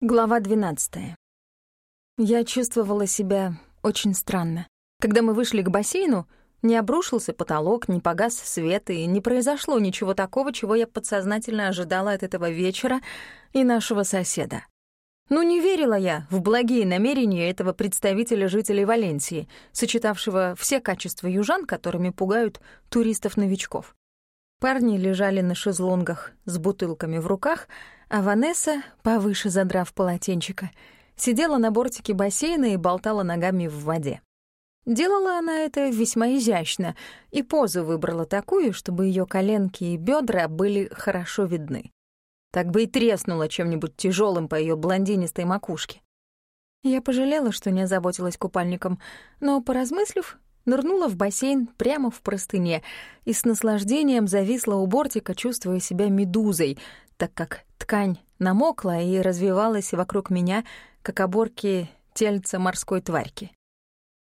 Глава 12. Я чувствовала себя очень странно. Когда мы вышли к бассейну, не обрушился потолок, не погас свет, и не произошло ничего такого, чего я подсознательно ожидала от этого вечера и нашего соседа. Ну, не верила я в благие намерения этого представителя жителей Валенсии, сочетавшего все качества южан, которыми пугают туристов-новичков. Парни лежали на шезлонгах с бутылками в руках — а Ванесса, повыше задрав полотенчика, сидела на бортике бассейна и болтала ногами в воде. Делала она это весьма изящно, и позу выбрала такую, чтобы ее коленки и бедра были хорошо видны. Так бы и треснула чем-нибудь тяжелым по ее блондинистой макушке. Я пожалела, что не озаботилась купальником, но, поразмыслив, нырнула в бассейн прямо в простыне и с наслаждением зависла у бортика, чувствуя себя медузой, так как ткань намокла и развивалась вокруг меня, как оборки тельца морской тварьки.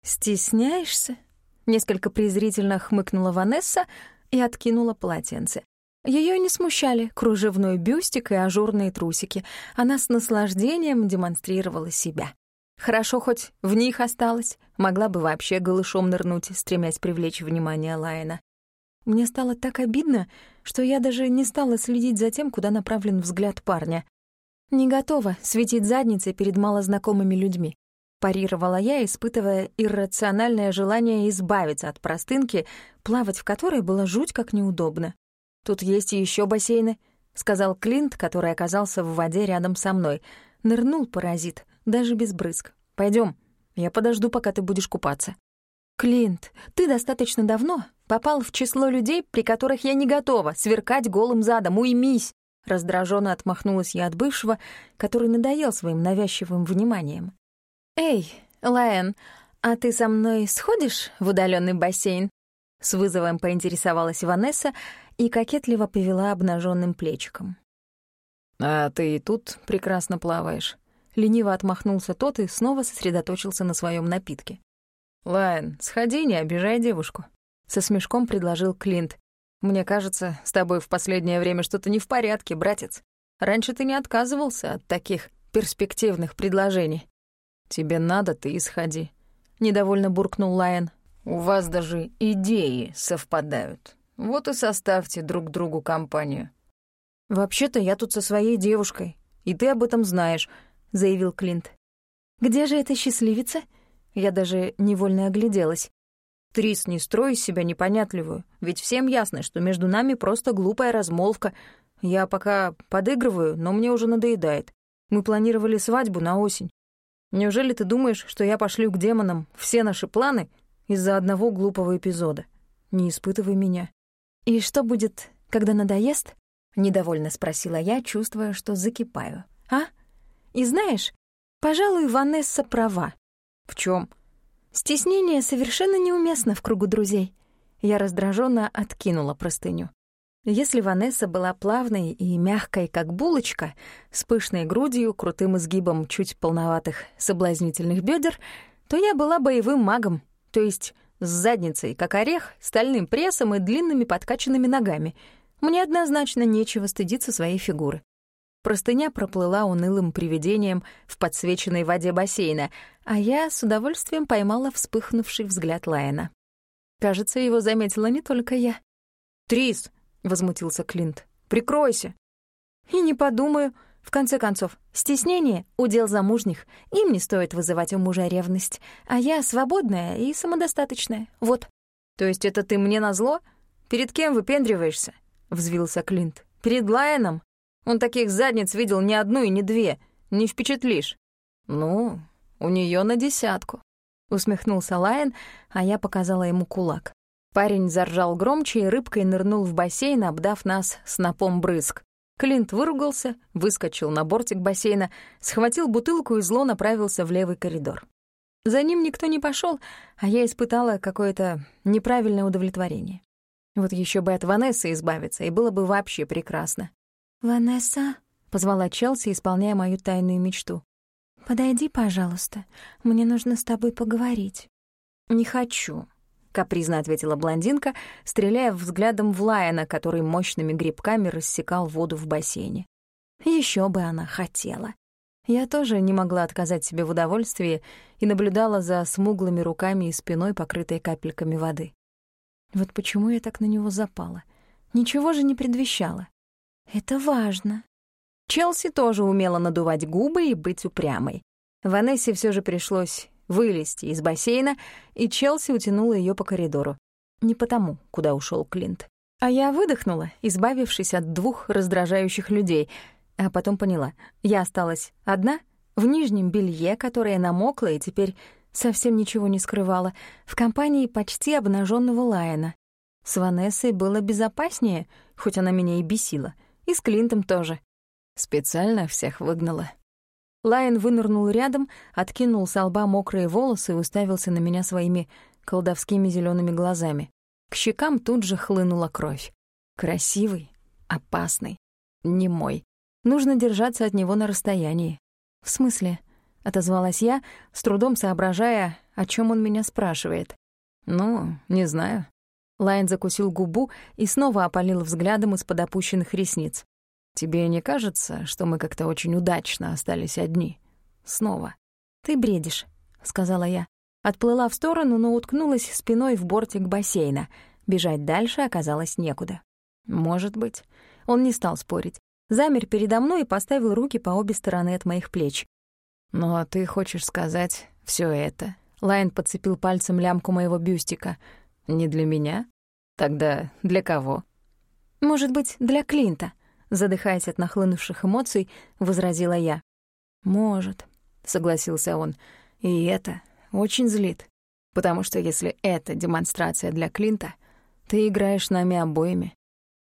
«Стесняешься?» — несколько презрительно хмыкнула Ванесса и откинула полотенце. Ее не смущали кружевной бюстик и ажурные трусики. Она с наслаждением демонстрировала себя. Хорошо хоть в них осталась, могла бы вообще голышом нырнуть, стремясь привлечь внимание Лайена. Мне стало так обидно, что я даже не стала следить за тем, куда направлен взгляд парня. Не готова светить задницей перед малознакомыми людьми. Парировала я, испытывая иррациональное желание избавиться от простынки, плавать в которой было жуть как неудобно. «Тут есть и еще бассейны», — сказал Клинт, который оказался в воде рядом со мной. Нырнул паразит, даже без брызг. Пойдем, я подожду, пока ты будешь купаться». «Клинт, ты достаточно давно попал в число людей, при которых я не готова сверкать голым задом. Уймись!» Раздраженно отмахнулась я от бывшего, который надоел своим навязчивым вниманием. «Эй, Лаэн, а ты со мной сходишь в удаленный бассейн?» С вызовом поинтересовалась Ванесса и кокетливо повела обнаженным плечиком. «А ты и тут прекрасно плаваешь». Лениво отмахнулся тот и снова сосредоточился на своем напитке. «Лайн, сходи, не обижай девушку», — со смешком предложил Клинт. «Мне кажется, с тобой в последнее время что-то не в порядке, братец. Раньше ты не отказывался от таких перспективных предложений». «Тебе надо, ты и сходи», — недовольно буркнул Лайн. «У вас даже идеи совпадают. Вот и составьте друг другу компанию». «Вообще-то я тут со своей девушкой, и ты об этом знаешь», — заявил Клинт. «Где же эта счастливица?» Я даже невольно огляделась. Трис, не строй из себя непонятливую, ведь всем ясно, что между нами просто глупая размолвка. Я пока подыгрываю, но мне уже надоедает. Мы планировали свадьбу на осень. Неужели ты думаешь, что я пошлю к демонам все наши планы из-за одного глупого эпизода? Не испытывай меня. И что будет, когда надоест? Недовольно спросила я, чувствуя, что закипаю. А? И знаешь, пожалуй, Ванесса права. В чем? Стеснение совершенно неуместно в кругу друзей. Я раздраженно откинула простыню. Если Ванесса была плавной и мягкой, как булочка, с пышной грудью, крутым изгибом чуть полноватых соблазнительных бедер, то я была боевым магом, то есть с задницей, как орех, стальным прессом и длинными подкачанными ногами. Мне однозначно нечего стыдиться своей фигуры. Простыня проплыла унылым привидением в подсвеченной воде бассейна, а я с удовольствием поймала вспыхнувший взгляд Лайена. Кажется, его заметила не только я. «Трис!» — возмутился Клинт. «Прикройся!» «И не подумаю. В конце концов, стеснение — удел замужних. Им не стоит вызывать у мужа ревность. А я свободная и самодостаточная. Вот». «То есть это ты мне назло? Перед кем выпендриваешься?» — взвился Клинт. «Перед Лайеном? Он таких задниц видел не одну и не две. Не впечатлишь». «Ну, у нее на десятку», — усмехнулся Лайон, а я показала ему кулак. Парень заржал громче и рыбкой нырнул в бассейн, обдав нас снопом брызг. Клинт выругался, выскочил на бортик бассейна, схватил бутылку и зло направился в левый коридор. За ним никто не пошел, а я испытала какое-то неправильное удовлетворение. Вот еще бы от Ванессы избавиться, и было бы вообще прекрасно. «Ванесса?» — позвала Челси, исполняя мою тайную мечту. «Подойди, пожалуйста. Мне нужно с тобой поговорить». «Не хочу», — капризно ответила блондинка, стреляя взглядом в Лайена, который мощными грибками рассекал воду в бассейне. Еще бы она хотела. Я тоже не могла отказать себе в удовольствии и наблюдала за смуглыми руками и спиной, покрытой капельками воды. Вот почему я так на него запала. Ничего же не предвещало. Это важно. Челси тоже умела надувать губы и быть упрямой. Ванессе все же пришлось вылезти из бассейна, и Челси утянула ее по коридору. Не потому, куда ушел Клинт. А я выдохнула, избавившись от двух раздражающих людей, а потом поняла, я осталась одна в нижнем белье, которое намокло и теперь совсем ничего не скрывала, в компании почти обнаженного Лайена. С Ванессой было безопаснее, хоть она меня и бесила, и с Клинтом тоже. Специально всех выгнала. Лайн вынырнул рядом, откинул со лба мокрые волосы и уставился на меня своими колдовскими зелеными глазами. К щекам тут же хлынула кровь. Красивый, опасный, не мой. Нужно держаться от него на расстоянии. «В смысле?» — отозвалась я, с трудом соображая, о чем он меня спрашивает. «Ну, не знаю». Лайн закусил губу и снова опалил взглядом из-под опущенных ресниц. «Тебе не кажется, что мы как-то очень удачно остались одни? Снова?» «Ты бредишь», — сказала я. Отплыла в сторону, но уткнулась спиной в бортик бассейна. Бежать дальше оказалось некуда. Может быть. Он не стал спорить. Замер передо мной и поставил руки по обе стороны от моих плеч. «Ну а ты хочешь сказать все это?» Лайн подцепил пальцем лямку моего бюстика. «Не для меня? Тогда для кого?» «Может быть, для Клинта?» Задыхаясь от нахлынувших эмоций, возразила я. «Может», — согласился он. «И это очень злит. Потому что если это демонстрация для Клинта, ты играешь нами обоими.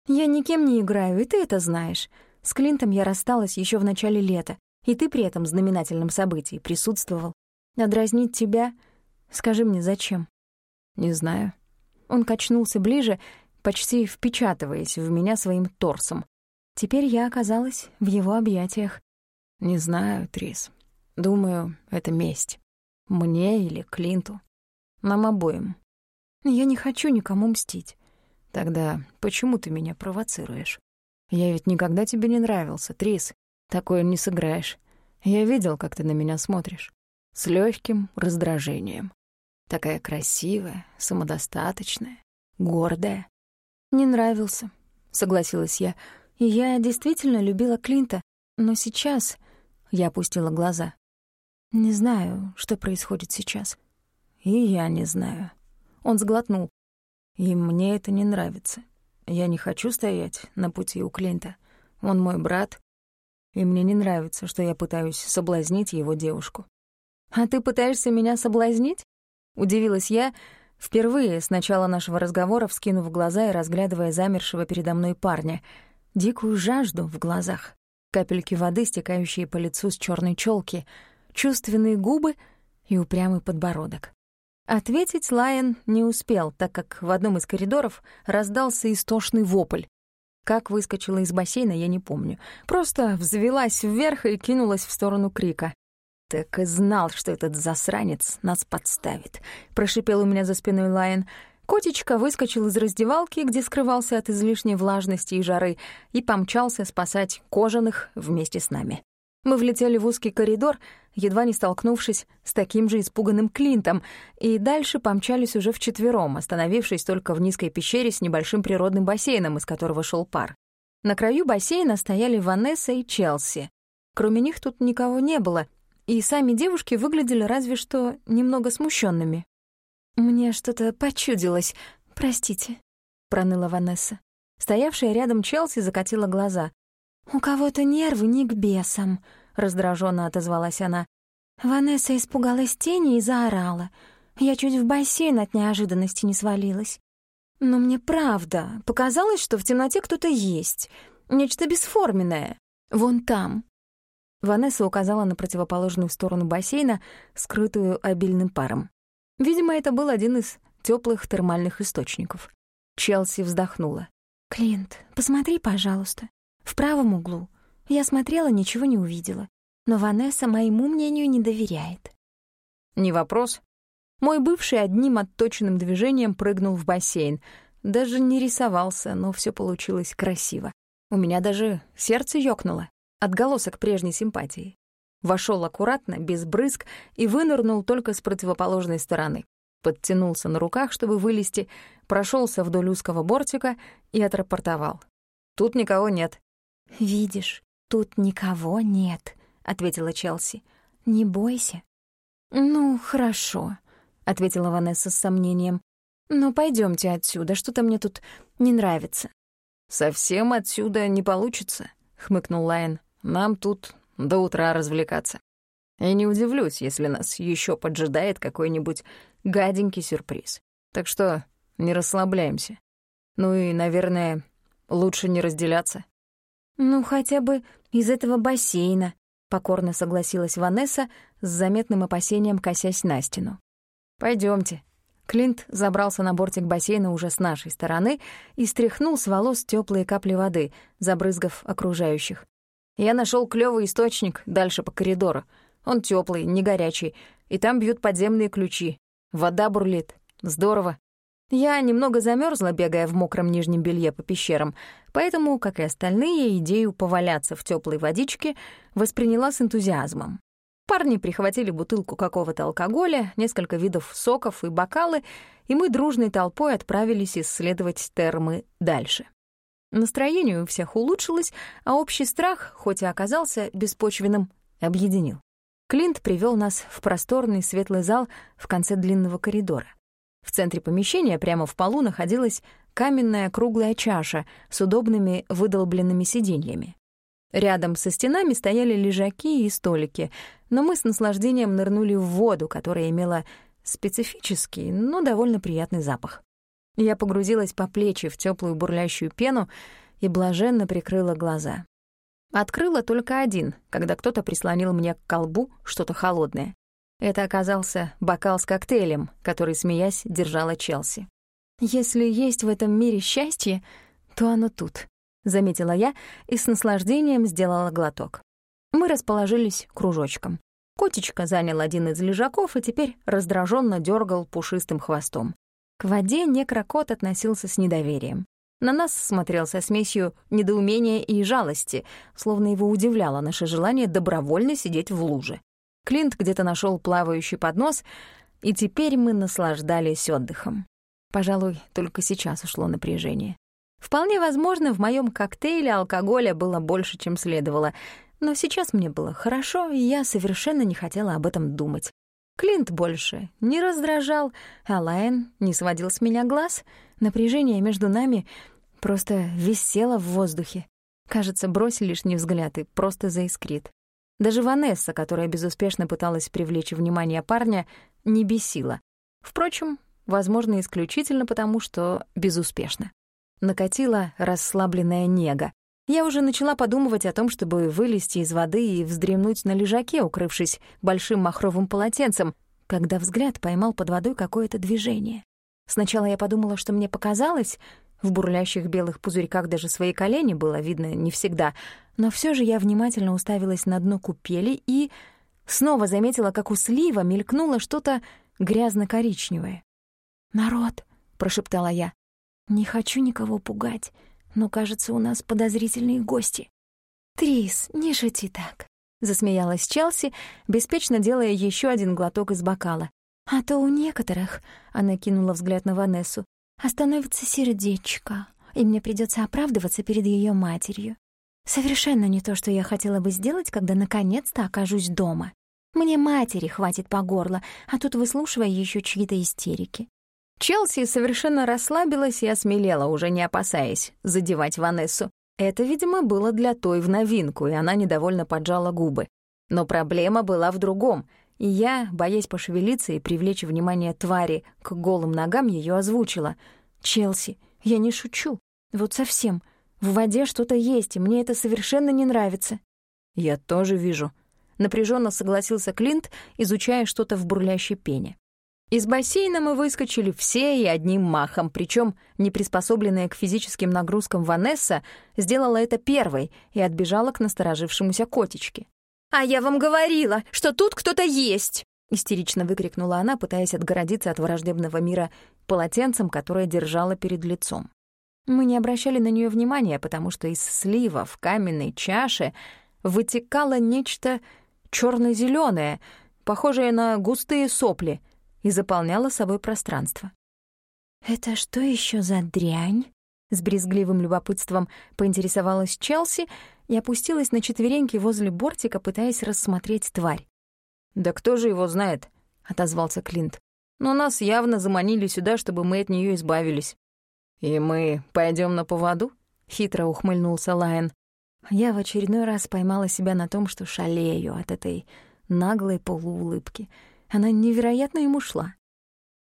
Я никем не играю, и ты это знаешь. С Клинтом я рассталась еще в начале лета, и ты при этом знаменательном событии присутствовал. А тебя... Скажи мне, зачем? Не знаю. Он качнулся ближе, почти впечатываясь в меня своим торсом. Теперь я оказалась в его объятиях. Не знаю, Трис. Думаю, это месть. Мне или Клинту. Нам обоим. Я не хочу никому мстить. Тогда почему ты меня провоцируешь? Я ведь никогда тебе не нравился, Трис. Такое не сыграешь. Я видел, как ты на меня смотришь. С легким раздражением. Такая красивая, самодостаточная, гордая. Не нравился, согласилась я. Я действительно любила Клинта, но сейчас я опустила глаза. Не знаю, что происходит сейчас. И я не знаю. Он сглотнул. И мне это не нравится. Я не хочу стоять на пути у Клинта. Он мой брат, и мне не нравится, что я пытаюсь соблазнить его девушку. «А ты пытаешься меня соблазнить?» Удивилась я, впервые с начала нашего разговора вскинув глаза и разглядывая замершего передо мной парня. Дикую жажду в глазах. Капельки воды, стекающие по лицу с черной челки — чувственные губы и упрямый подбородок. Ответить Лайон не успел, так как в одном из коридоров раздался истошный вопль. Как выскочила из бассейна, я не помню. Просто взвелась вверх и кинулась в сторону крика. «Так и знал, что этот засранец нас подставит», — прошипел у меня за спиной Лайон. Котечка выскочил из раздевалки, где скрывался от излишней влажности и жары, и помчался спасать кожаных вместе с нами. Мы влетели в узкий коридор, едва не столкнувшись с таким же испуганным Клинтом, и дальше помчались уже вчетвером, остановившись только в низкой пещере с небольшим природным бассейном, из которого шел пар. На краю бассейна стояли Ванесса и Челси. Кроме них тут никого не было, и сами девушки выглядели разве что немного смущенными. «Мне что-то почудилось, простите», — проныла Ванесса. Стоявшая рядом Челси закатила глаза. «У кого-то нервы не к бесам», — раздраженно отозвалась она. Ванесса испугалась тени и заорала. Я чуть в бассейн от неожиданности не свалилась. Но мне правда показалось, что в темноте кто-то есть. Нечто бесформенное. Вон там. Ванесса указала на противоположную сторону бассейна, скрытую обильным паром. Видимо, это был один из теплых термальных источников. Челси вздохнула. «Клинт, посмотри, пожалуйста. В правом углу. Я смотрела, ничего не увидела. Но Ванесса моему мнению не доверяет. Не вопрос. Мой бывший одним отточенным движением прыгнул в бассейн. Даже не рисовался, но все получилось красиво. У меня даже сердце ёкнуло. Отголосок прежней симпатии. Вошел аккуратно, без брызг, и вынырнул только с противоположной стороны. Подтянулся на руках, чтобы вылезти, прошелся вдоль узкого бортика и отрапортовал. «Тут никого нет». «Видишь, тут никого нет», — ответила Челси. «Не бойся». «Ну, хорошо», — ответила Ванесса с сомнением. «Но пойдемте отсюда, что-то мне тут не нравится». «Совсем отсюда не получится», — хмыкнул Лайн. «Нам тут до утра развлекаться. И не удивлюсь, если нас еще поджидает какой-нибудь гаденький сюрприз. Так что не расслабляемся. Ну и, наверное, лучше не разделяться». «Ну, хотя бы из этого бассейна», — покорно согласилась Ванесса с заметным опасением, косясь на стену. Пойдемте. Клинт забрался на бортик бассейна уже с нашей стороны и стряхнул с волос теплые капли воды, забрызгав окружающих. Я нашел клёвый источник дальше по коридору. Он теплый, не горячий, и там бьют подземные ключи. Вода бурлит. Здорово. Я немного замерзла, бегая в мокром нижнем белье по пещерам, поэтому, как и остальные, идею поваляться в теплой водичке восприняла с энтузиазмом. Парни прихватили бутылку какого-то алкоголя, несколько видов соков и бокалы, и мы дружной толпой отправились исследовать термы дальше. Настроение у всех улучшилось, а общий страх, хоть и оказался беспочвенным, объединил. Клинт привел нас в просторный светлый зал в конце длинного коридора. В центре помещения прямо в полу находилась каменная круглая чаша с удобными выдолбленными сиденьями. Рядом со стенами стояли лежаки и столики, но мы с наслаждением нырнули в воду, которая имела специфический, но довольно приятный запах. Я погрузилась по плечи в теплую бурлящую пену и блаженно прикрыла глаза. Открыла только один, когда кто-то прислонил мне к колбу что-то холодное. Это оказался бокал с коктейлем, который, смеясь, держала Челси. Если есть в этом мире счастье, то оно тут. — заметила я и с наслаждением сделала глоток. Мы расположились кружочком. Котечка занял один из лежаков и теперь раздраженно дергал пушистым хвостом. К воде некрокот относился с недоверием. На нас смотрел со смесью недоумения и жалости, словно его удивляло наше желание добровольно сидеть в луже. Клинт где-то нашел плавающий поднос, и теперь мы наслаждались отдыхом. Пожалуй, только сейчас ушло напряжение. Вполне возможно, в моем коктейле алкоголя было больше, чем следовало, но сейчас мне было хорошо, и я совершенно не хотела об этом думать. Клинт больше не раздражал, а Лайон не сводил с меня глаз. Напряжение между нами просто висело в воздухе. Кажется, брось лишний взгляд и просто заискрит. Даже Ванесса, которая безуспешно пыталась привлечь внимание парня, не бесила. Впрочем, возможно, исключительно потому, что безуспешно накатила расслабленная нега. Я уже начала подумывать о том, чтобы вылезти из воды и вздремнуть на лежаке, укрывшись большим махровым полотенцем, когда взгляд поймал под водой какое-то движение. Сначала я подумала, что мне показалось, в бурлящих белых пузырьках даже свои колени было видно не всегда, но все же я внимательно уставилась на дно купели и снова заметила, как у слива мелькнуло что-то грязно-коричневое. «Народ!» — прошептала я. Не хочу никого пугать, но, кажется, у нас подозрительные гости. «Трис, не шути так», — засмеялась Челси, беспечно делая еще один глоток из бокала. «А то у некоторых», — она кинула взгляд на Ванессу, «остановится сердечко, и мне придется оправдываться перед ее матерью. Совершенно не то, что я хотела бы сделать, когда наконец-то окажусь дома. Мне матери хватит по горло, а тут выслушивая еще чьи-то истерики. Челси совершенно расслабилась и осмелела, уже не опасаясь задевать Ванессу. Это, видимо, было для той в новинку, и она недовольно поджала губы. Но проблема была в другом, и я, боясь пошевелиться и привлечь внимание твари к голым ногам, ее озвучила. «Челси, я не шучу. Вот совсем. В воде что-то есть, и мне это совершенно не нравится». «Я тоже вижу», — напряженно согласился Клинт, изучая что-то в бурлящей пене. Из бассейна мы выскочили все и одним махом, причем неприспособленная к физическим нагрузкам Ванесса сделала это первой и отбежала к насторожившемуся котичке. «А я вам говорила, что тут кто-то есть!» истерично выкрикнула она, пытаясь отгородиться от враждебного мира полотенцем, которое держала перед лицом. Мы не обращали на нее внимания, потому что из слива в каменной чаше вытекало нечто черно зеленое похожее на густые сопли, и заполняло собой пространство. «Это что еще за дрянь?» С брезгливым любопытством поинтересовалась Челси и опустилась на четвереньки возле бортика, пытаясь рассмотреть тварь. «Да кто же его знает?» — отозвался Клинт. «Но нас явно заманили сюда, чтобы мы от нее избавились». «И мы пойдем на поводу?» — хитро ухмыльнулся Лайон. Я в очередной раз поймала себя на том, что шалею от этой наглой полуулыбки. Она невероятно ему шла.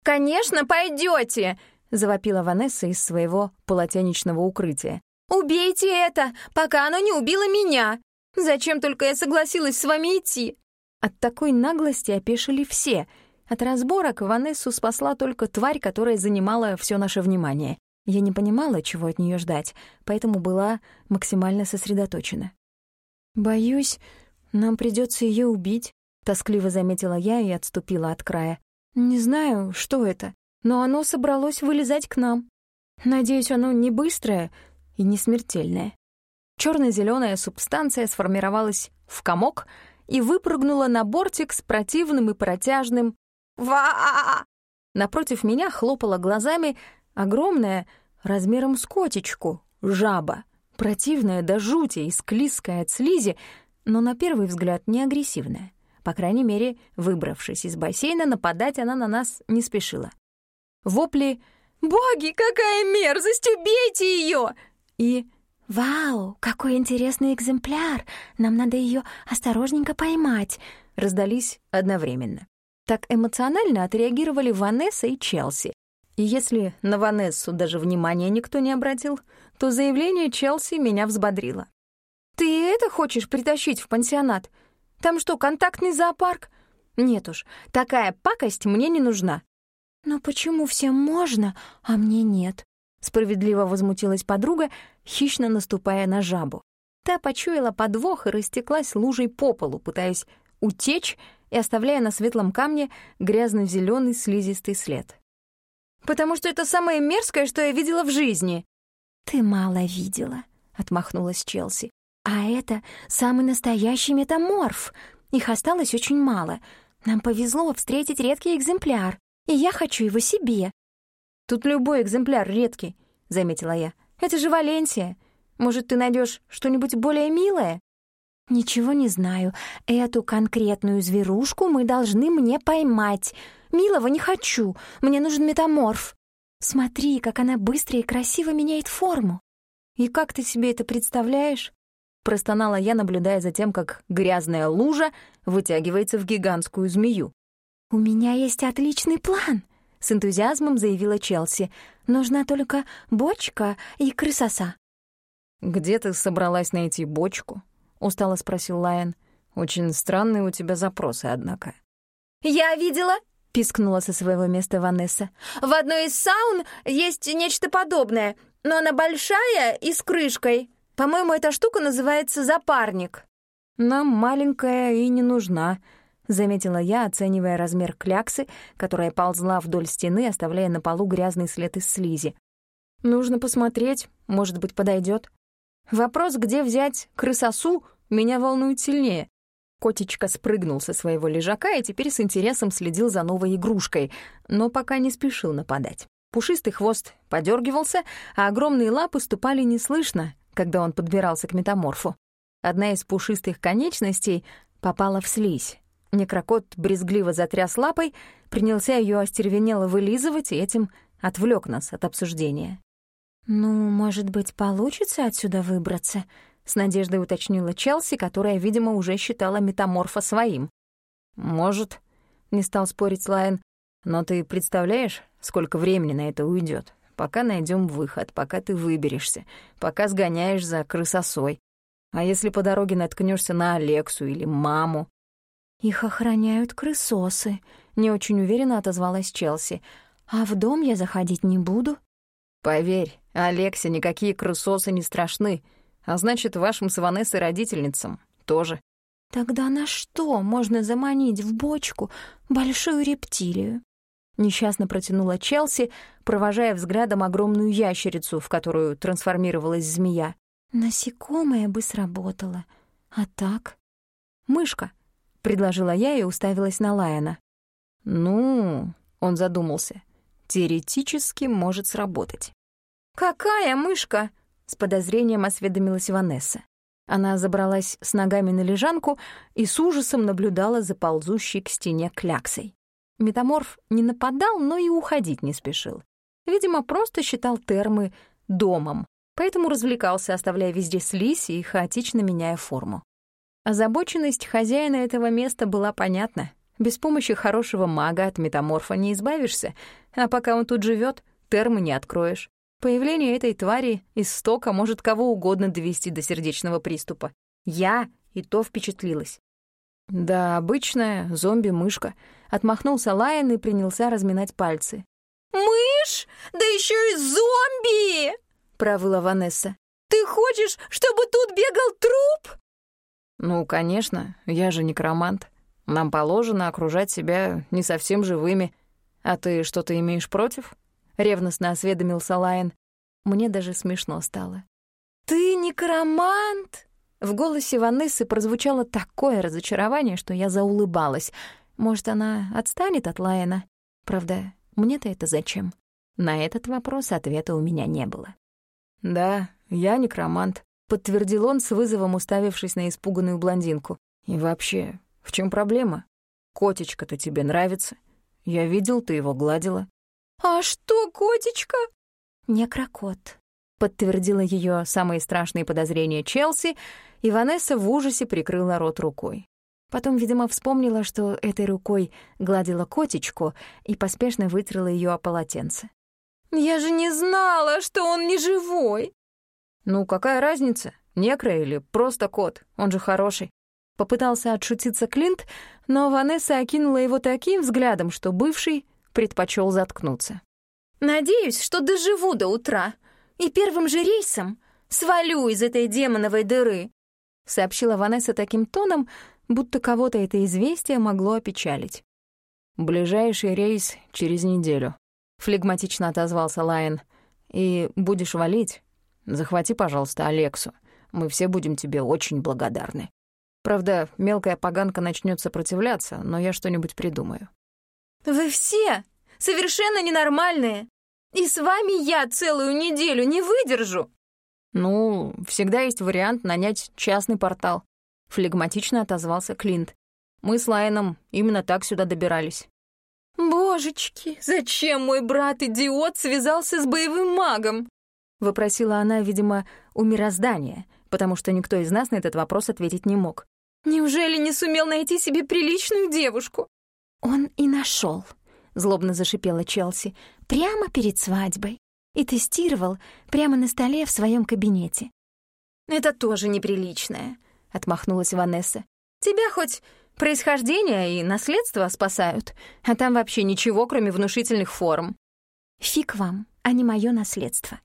«Конечно, пойдете! — завопила Ванесса из своего полотенечного укрытия. «Убейте это, пока оно не убило меня! Зачем только я согласилась с вами идти?» От такой наглости опешили все. От разборок Ванессу спасла только тварь, которая занимала все наше внимание. Я не понимала, чего от нее ждать, поэтому была максимально сосредоточена. «Боюсь, нам придется ее убить», — тоскливо заметила я и отступила от края. «Не знаю, что это но оно собралось вылезать к нам. Надеюсь, оно не быстрое и не смертельное. черно зеленая субстанция сформировалась в комок и выпрыгнула на бортик с противным и протяжным «Ва!». Напротив меня хлопала глазами огромная, размером с котечку, жаба, противная до жути и склизкая от слизи, но на первый взгляд не агрессивная. По крайней мере, выбравшись из бассейна, нападать она на нас не спешила. Вопли «Боги, какая мерзость! Убейте ее!» и «Вау, какой интересный экземпляр! Нам надо ее осторожненько поймать!» раздались одновременно. Так эмоционально отреагировали Ванесса и Челси. И если на Ванессу даже внимания никто не обратил, то заявление Челси меня взбодрило. «Ты это хочешь притащить в пансионат? Там что, контактный зоопарк? Нет уж, такая пакость мне не нужна. «Но почему всем можно, а мне нет?» Справедливо возмутилась подруга, хищно наступая на жабу. Та почуяла подвох и растеклась лужей по полу, пытаясь утечь и оставляя на светлом камне грязно зеленый слизистый след. «Потому что это самое мерзкое, что я видела в жизни!» «Ты мало видела», — отмахнулась Челси. «А это самый настоящий метаморф. Их осталось очень мало. Нам повезло встретить редкий экземпляр и я хочу его себе». «Тут любой экземпляр редкий», — заметила я. «Это же Валенсия. Может, ты найдешь что-нибудь более милое?» «Ничего не знаю. Эту конкретную зверушку мы должны мне поймать. Милого не хочу. Мне нужен метаморф. Смотри, как она быстро и красиво меняет форму». «И как ты себе это представляешь?» Простонала я, наблюдая за тем, как грязная лужа вытягивается в гигантскую змею. «У меня есть отличный план», — с энтузиазмом заявила Челси. «Нужна только бочка и крысоса». «Где ты собралась найти бочку?» — устало спросил Лайон. «Очень странные у тебя запросы, однако». «Я видела», — пискнула со своего места Ванесса. «В одной из саун есть нечто подобное, но она большая и с крышкой. По-моему, эта штука называется запарник». «Нам маленькая и не нужна», — заметила я, оценивая размер кляксы, которая ползла вдоль стены, оставляя на полу грязный след из слизи. «Нужно посмотреть, может быть, подойдет. Вопрос, где взять крысосу, меня волнует сильнее». Котечка спрыгнул со своего лежака и теперь с интересом следил за новой игрушкой, но пока не спешил нападать. Пушистый хвост подергивался, а огромные лапы ступали неслышно, когда он подбирался к метаморфу. Одна из пушистых конечностей попала в слизь, Некрокот брезгливо затряс лапой, принялся ее остервенело вылизывать и этим отвлек нас от обсуждения. «Ну, может быть, получится отсюда выбраться?» — с надеждой уточнила Челси, которая, видимо, уже считала метаморфа своим. «Может», — не стал спорить Лайон, «но ты представляешь, сколько времени на это уйдет? Пока найдем выход, пока ты выберешься, пока сгоняешь за крысосой. А если по дороге наткнешься на Алексу или маму, «Их охраняют крысосы», — не очень уверенно отозвалась Челси. «А в дом я заходить не буду». «Поверь, Алексе никакие крысосы не страшны, а значит, вашим с Ванессой родительницам тоже». «Тогда на что можно заманить в бочку большую рептилию?» Несчастно протянула Челси, провожая взглядом огромную ящерицу, в которую трансформировалась змея. «Насекомое бы сработало, а так...» «Мышка», предложила я и уставилась на Лайона. «Ну...» — он задумался. «Теоретически может сработать». «Какая мышка?» — с подозрением осведомилась Ванесса. Она забралась с ногами на лежанку и с ужасом наблюдала за ползущей к стене кляксой. Метаморф не нападал, но и уходить не спешил. Видимо, просто считал термы домом, поэтому развлекался, оставляя везде слизь и хаотично меняя форму. Озабоченность хозяина этого места была понятна. Без помощи хорошего мага от метаморфа не избавишься, а пока он тут живет, термы не откроешь. Появление этой твари из стока может кого угодно довести до сердечного приступа. Я и то впечатлилась. «Да, обычная зомби-мышка», — отмахнулся Лайон и принялся разминать пальцы. «Мышь? Да еще и зомби!» — провыла Ванесса. «Ты хочешь, чтобы тут бегал труп?» «Ну, конечно, я же некромант. Нам положено окружать себя не совсем живыми. А ты что-то имеешь против?» — ревностно осведомился Лайон. Мне даже смешно стало. «Ты некромант?» В голосе Ванессы прозвучало такое разочарование, что я заулыбалась. Может, она отстанет от Лайена? Правда, мне-то это зачем? На этот вопрос ответа у меня не было. «Да, я некромант», — подтвердил он с вызовом, уставившись на испуганную блондинку. «И вообще, в чем проблема? Котечка-то тебе нравится? Я видел, ты его гладила». «А что, котечка?» «Некрокот», — подтвердила ее самые страшные подозрения Челси, и Ванесса в ужасе прикрыла рот рукой. Потом, видимо, вспомнила, что этой рукой гладила котечку и поспешно вытерла ее о полотенце. «Я же не знала, что он не живой!» «Ну, какая разница, некро или просто кот, он же хороший». Попытался отшутиться Клинт, но Ванесса окинула его таким взглядом, что бывший предпочел заткнуться. «Надеюсь, что доживу до утра и первым же рейсом свалю из этой демоновой дыры», сообщила Ванесса таким тоном, будто кого-то это известие могло опечалить. «Ближайший рейс через неделю», — флегматично отозвался Лайон. «И будешь валить, захвати, пожалуйста, Алексу. Мы все будем тебе очень благодарны. Правда, мелкая поганка начнет сопротивляться, но я что-нибудь придумаю». «Вы все совершенно ненормальные, и с вами я целую неделю не выдержу!» «Ну, всегда есть вариант нанять частный портал», — флегматично отозвался Клинт. «Мы с Лайном именно так сюда добирались». «Божечки, зачем мой брат-идиот связался с боевым магом?» — вопросила она, видимо, у мироздания, потому что никто из нас на этот вопрос ответить не мог. «Неужели не сумел найти себе приличную девушку?» «Он и нашел, злобно зашипела Челси, — «прямо перед свадьбой. И тестировал прямо на столе в своем кабинете». «Это тоже неприличное», — отмахнулась Ванесса. «Тебя хоть происхождение и наследство спасают, а там вообще ничего, кроме внушительных форм». «Фиг вам, а не мое наследство».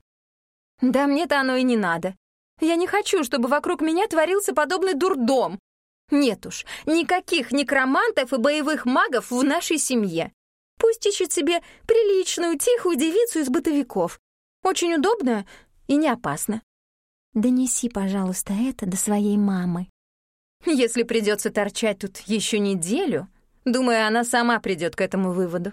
«Да мне-то оно и не надо. Я не хочу, чтобы вокруг меня творился подобный дурдом. Нет уж, никаких некромантов и боевых магов в нашей семье. Пусть ищет себе приличную, тихую девицу из бытовиков. Очень удобно и не опасно. Донеси, пожалуйста, это до своей мамы. Если придется торчать тут еще неделю, думаю, она сама придет к этому выводу.